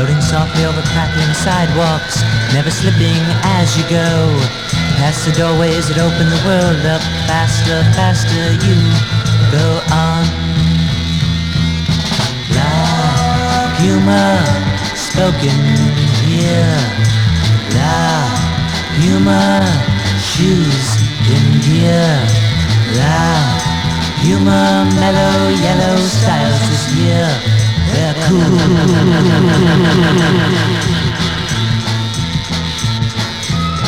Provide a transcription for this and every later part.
Floating softly over crackling sidewalks, never slipping as you go. Past the doorways that open the world up, faster, faster you go on. La humor spoken here. La humor shoes in gear. La humor mellow yellow styles this year. They're cool.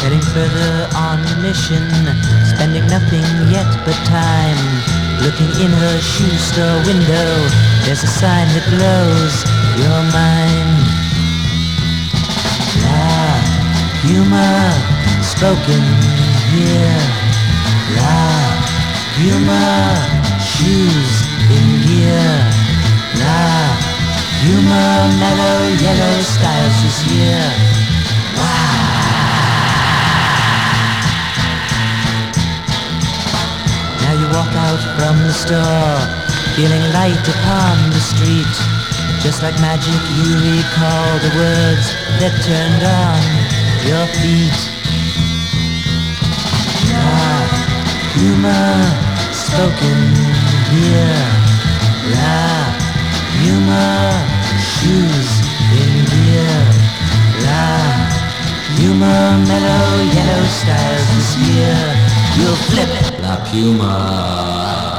Heading further on the mission, spending nothing yet but time. Looking in her shoe store window, there's a sign that glows your mind. La humor spoken here. La humor shoes in gear. La humor mellow yellow styles this year. Walk out from the store, feeling light upon the street. Just like magic, you recall the words that turned on your feet. La humor spoken here. La humor shoes in gear. La humor mellow yellow styles this year. You'll flip La Puma.